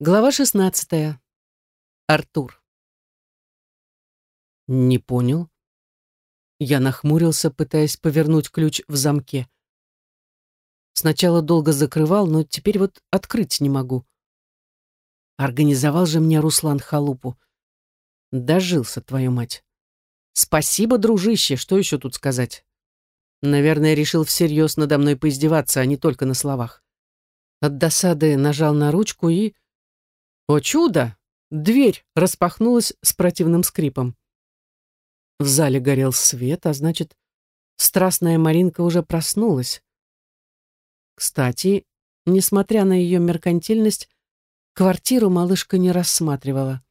Глава шестнадцатая. Артур. Не понял. Я нахмурился, пытаясь повернуть ключ в замке. Сначала долго закрывал, но теперь вот открыть не могу. Организовал же мне Руслан халупу. Дожился, твою мать. Спасибо, дружище, что еще тут сказать? Наверное, решил всерьез надо мной поиздеваться, а не только на словах. От досады нажал на ручку и... О чудо! Дверь распахнулась с противным скрипом. В зале горел свет, а значит, страстная Маринка уже проснулась. Кстати, несмотря на ее меркантильность, квартиру малышка не рассматривала.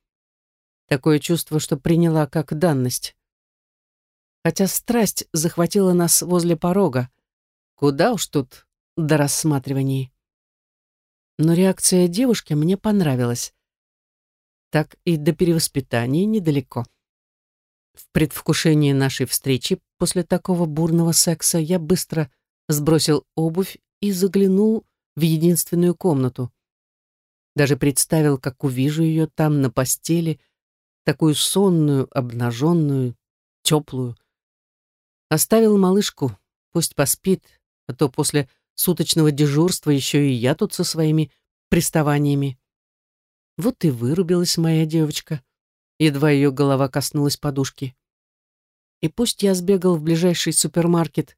Такое чувство, что приняла как данность. Хотя страсть захватила нас возле порога. Куда уж тут до рассматриваний но реакция девушки мне понравилась. Так и до перевоспитания недалеко. В предвкушении нашей встречи после такого бурного секса я быстро сбросил обувь и заглянул в единственную комнату. Даже представил, как увижу ее там на постели, такую сонную, обнаженную, теплую. Оставил малышку, пусть поспит, а то после суточного дежурства еще и я тут со своими приставаниями. Вот и вырубилась моя девочка. Едва ее голова коснулась подушки. И пусть я сбегал в ближайший супермаркет,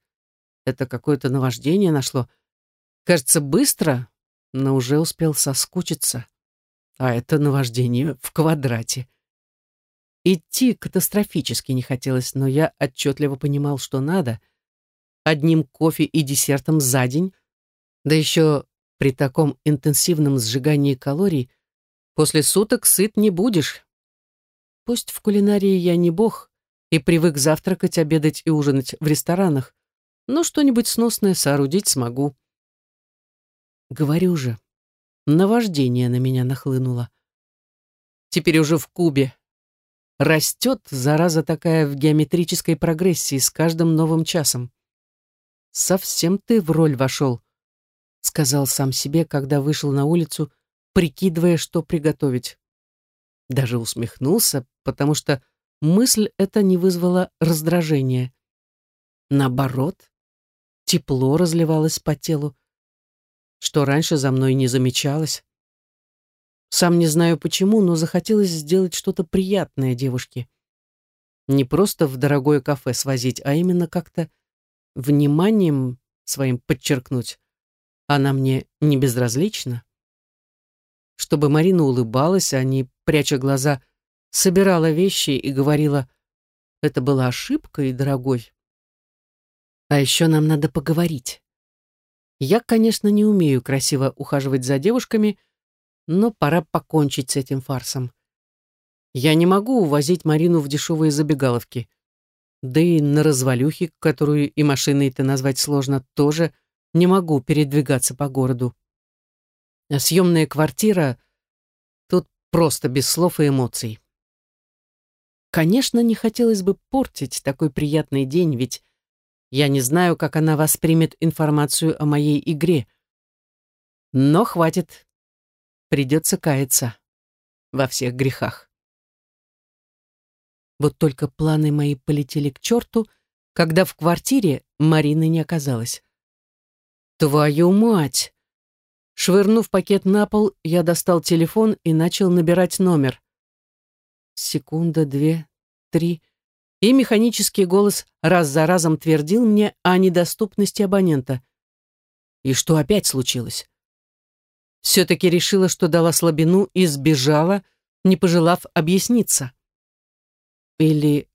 это какое-то наваждение нашло. Кажется, быстро, но уже успел соскучиться. А это наваждение в квадрате. Идти катастрофически не хотелось, но я отчетливо понимал, что надо — одним кофе и десертом за день, да еще при таком интенсивном сжигании калорий, после суток сыт не будешь. Пусть в кулинарии я не бог и привык завтракать, обедать и ужинать в ресторанах, но что-нибудь сносное соорудить смогу. Говорю же, наваждение на меня нахлынуло. Теперь уже в кубе. Растет, зараза такая, в геометрической прогрессии с каждым новым часом совсем ты в роль вошел», — сказал сам себе, когда вышел на улицу, прикидывая, что приготовить. Даже усмехнулся, потому что мысль эта не вызвала раздражения. Наоборот, тепло разливалось по телу, что раньше за мной не замечалось. Сам не знаю почему, но захотелось сделать что-то приятное девушке. Не просто в дорогое кафе свозить, а именно как-то вниманием своим подчеркнуть, она мне не безразлична. Чтобы Марина улыбалась, а не, пряча глаза, собирала вещи и говорила, это была ошибкой, дорогой. А еще нам надо поговорить. Я, конечно, не умею красиво ухаживать за девушками, но пора покончить с этим фарсом. Я не могу увозить Марину в дешевые забегаловки. Да и на развалюхе, которую и машиной-то назвать сложно, тоже не могу передвигаться по городу. А съемная квартира тут просто без слов и эмоций. Конечно, не хотелось бы портить такой приятный день, ведь я не знаю, как она воспримет информацию о моей игре. Но хватит. Придется каяться во всех грехах. Вот только планы мои полетели к черту, когда в квартире Марины не оказалось. «Твою мать!» Швырнув пакет на пол, я достал телефон и начал набирать номер. Секунда, две, три. И механический голос раз за разом твердил мне о недоступности абонента. И что опять случилось? Все-таки решила, что дала слабину и сбежала, не пожелав объясниться. Или...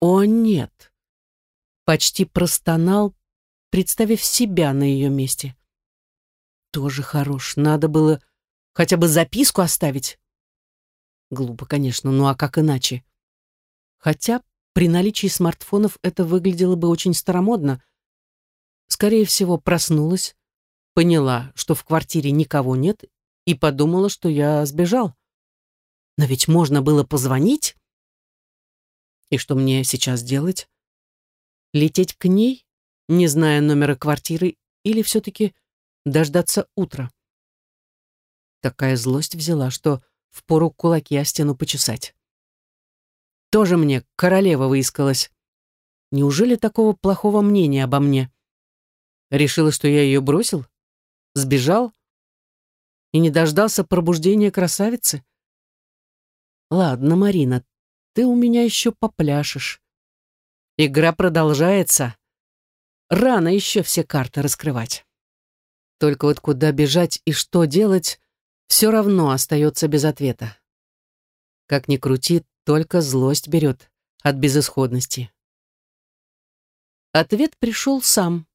О, нет. Почти простонал, представив себя на ее месте. Тоже хорош. Надо было хотя бы записку оставить. Глупо, конечно, ну а как иначе? Хотя при наличии смартфонов это выглядело бы очень старомодно. Скорее всего, проснулась, поняла, что в квартире никого нет, и подумала, что я сбежал. Но ведь можно было позвонить. И что мне сейчас делать? Лететь к ней, не зная номера квартиры, или все-таки дождаться утра? Такая злость взяла, что впору кулаки о стену почесать. Тоже мне королева выискалась. Неужели такого плохого мнения обо мне? Решила, что я ее бросил? Сбежал? И не дождался пробуждения красавицы? Ладно, Марина, ты у меня еще попляшешь. Игра продолжается. Рано еще все карты раскрывать. Только вот куда бежать и что делать, все равно остается без ответа. Как ни крути, только злость берет от безысходности. Ответ пришел сам.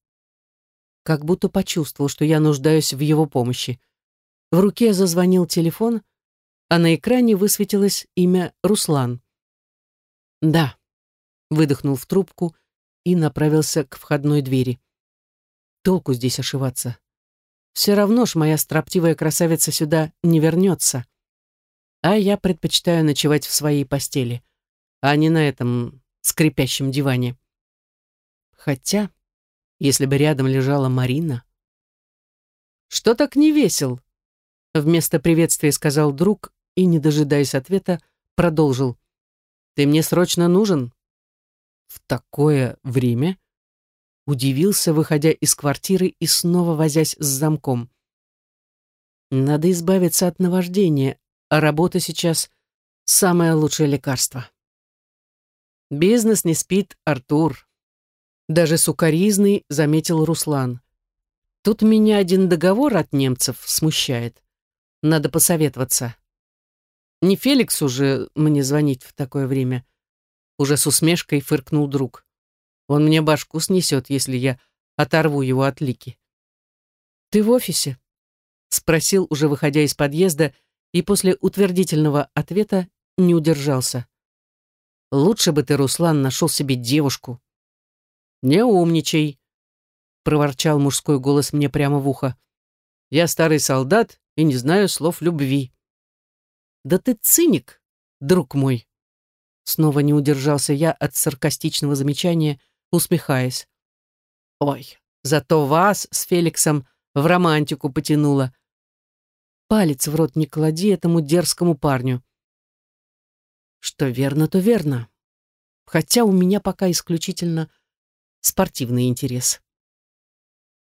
Как будто почувствовал, что я нуждаюсь в его помощи. В руке зазвонил телефон, а на экране высветилось имя Руслан. «Да», — выдохнул в трубку и направился к входной двери. Толку здесь ошиваться. Все равно ж моя строптивая красавица сюда не вернется. А я предпочитаю ночевать в своей постели, а не на этом скрипящем диване. Хотя, если бы рядом лежала Марина... «Что так не весел?» Вместо приветствия сказал друг и, не дожидаясь ответа, продолжил. «Ты мне срочно нужен?» «В такое время?» Удивился, выходя из квартиры и снова возясь с замком. «Надо избавиться от наваждения, а работа сейчас — самое лучшее лекарство». «Бизнес не спит, Артур», — даже сукоризный заметил Руслан. «Тут меня один договор от немцев смущает. Надо посоветоваться». «Не Феликс уже мне звонить в такое время», — уже с усмешкой фыркнул друг. Он мне башку снесет, если я оторву его от лики. «Ты в офисе?» — спросил, уже выходя из подъезда, и после утвердительного ответа не удержался. «Лучше бы ты, Руслан, нашел себе девушку». «Не умничай», — проворчал мужской голос мне прямо в ухо. «Я старый солдат и не знаю слов любви». «Да ты циник, друг мой!» Снова не удержался я от саркастичного замечания — усмехаясь. «Ой, зато вас с Феликсом в романтику потянуло. Палец в рот не клади этому дерзкому парню». Что верно, то верно. Хотя у меня пока исключительно спортивный интерес.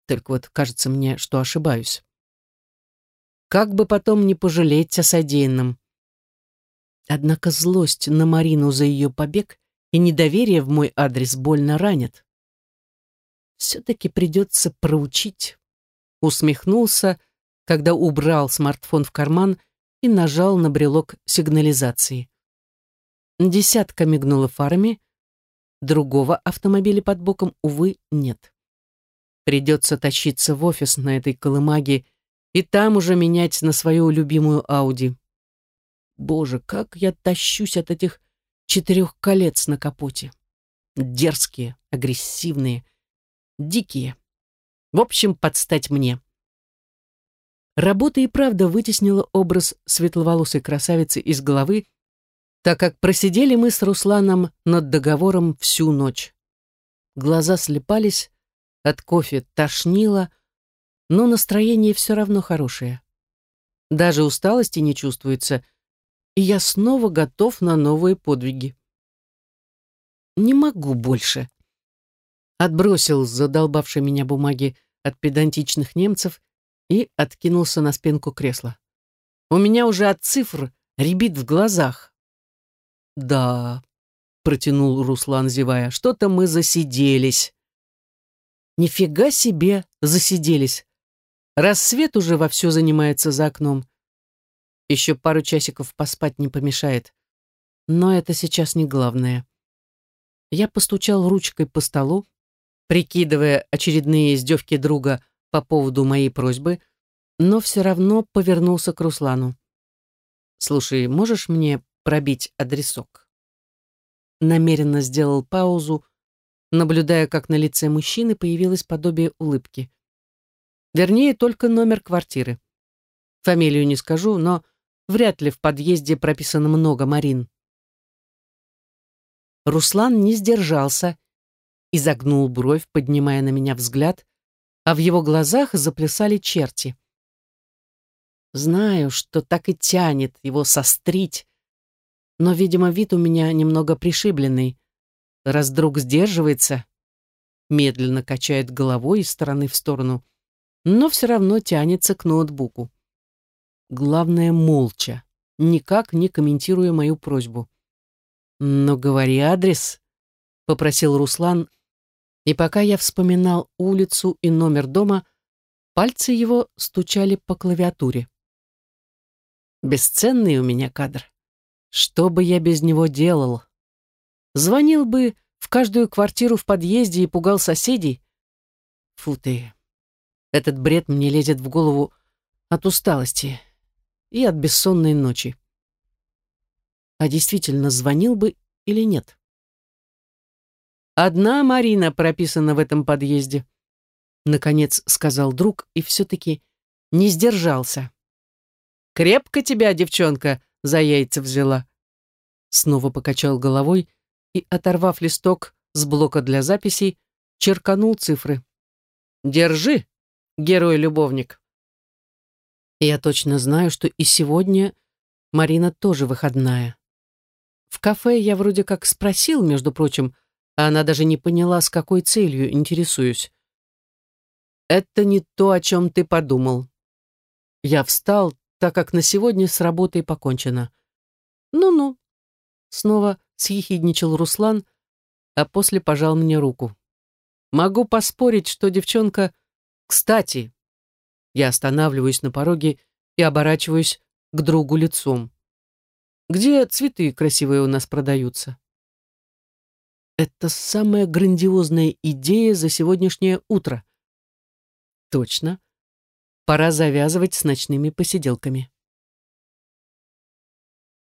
Только вот кажется мне, что ошибаюсь. Как бы потом не пожалеть о содеянном. Однако злость на Марину за ее побег и недоверие в мой адрес больно ранит. Все-таки придется проучить. Усмехнулся, когда убрал смартфон в карман и нажал на брелок сигнализации. Десятка мигнула фарами, другого автомобиля под боком, увы, нет. Придется тащиться в офис на этой колымаге и там уже менять на свою любимую Ауди. Боже, как я тащусь от этих четырех колец на капоте. Дерзкие, агрессивные, дикие. В общем, подстать мне. Работа и правда вытеснила образ светловолосой красавицы из головы, так как просидели мы с Русланом над договором всю ночь. Глаза слепались, от кофе тошнило, но настроение все равно хорошее. Даже усталости не чувствуется, и я снова готов на новые подвиги. Не могу больше. Отбросил задолбавшие меня бумаги от педантичных немцев и откинулся на спинку кресла. У меня уже от цифр рябит в глазах. Да, протянул Руслан, зевая, что-то мы засиделись. Нифига себе засиделись. Рассвет уже вовсю занимается за окном. Еще пару часиков поспать не помешает. Но это сейчас не главное. Я постучал ручкой по столу, прикидывая очередные издевки друга по поводу моей просьбы, но все равно повернулся к Руслану. «Слушай, можешь мне пробить адресок?» Намеренно сделал паузу, наблюдая, как на лице мужчины появилось подобие улыбки. Вернее, только номер квартиры. Фамилию не скажу, но Вряд ли в подъезде прописано много Марин. Руслан не сдержался, и загнул бровь, поднимая на меня взгляд, а в его глазах заплясали черти. Знаю, что так и тянет его сострить, но, видимо, вид у меня немного пришибленный. Раз друг сдерживается, медленно качает головой из стороны в сторону, но все равно тянется к ноутбуку. Главное, молча, никак не комментируя мою просьбу. «Но говори адрес», — попросил Руслан, и пока я вспоминал улицу и номер дома, пальцы его стучали по клавиатуре. Бесценный у меня кадр. Что бы я без него делал? Звонил бы в каждую квартиру в подъезде и пугал соседей? Фу ты. Этот бред мне лезет в голову от усталости и от бессонной ночи. А действительно, звонил бы или нет? Одна Марина прописана в этом подъезде. Наконец сказал друг и все-таки не сдержался. Крепко тебя, девчонка, за яйца взяла. Снова покачал головой и, оторвав листок с блока для записей, черканул цифры. «Держи, герой-любовник». Я точно знаю, что и сегодня Марина тоже выходная. В кафе я вроде как спросил, между прочим, а она даже не поняла, с какой целью интересуюсь. «Это не то, о чем ты подумал». Я встал, так как на сегодня с работой покончено. «Ну-ну», — снова съехидничал Руслан, а после пожал мне руку. «Могу поспорить, что девчонка... Кстати...» Я останавливаюсь на пороге и оборачиваюсь к другу лицом. «Где цветы красивые у нас продаются?» Это самая грандиозная идея за сегодняшнее утро. Точно. Пора завязывать с ночными посиделками.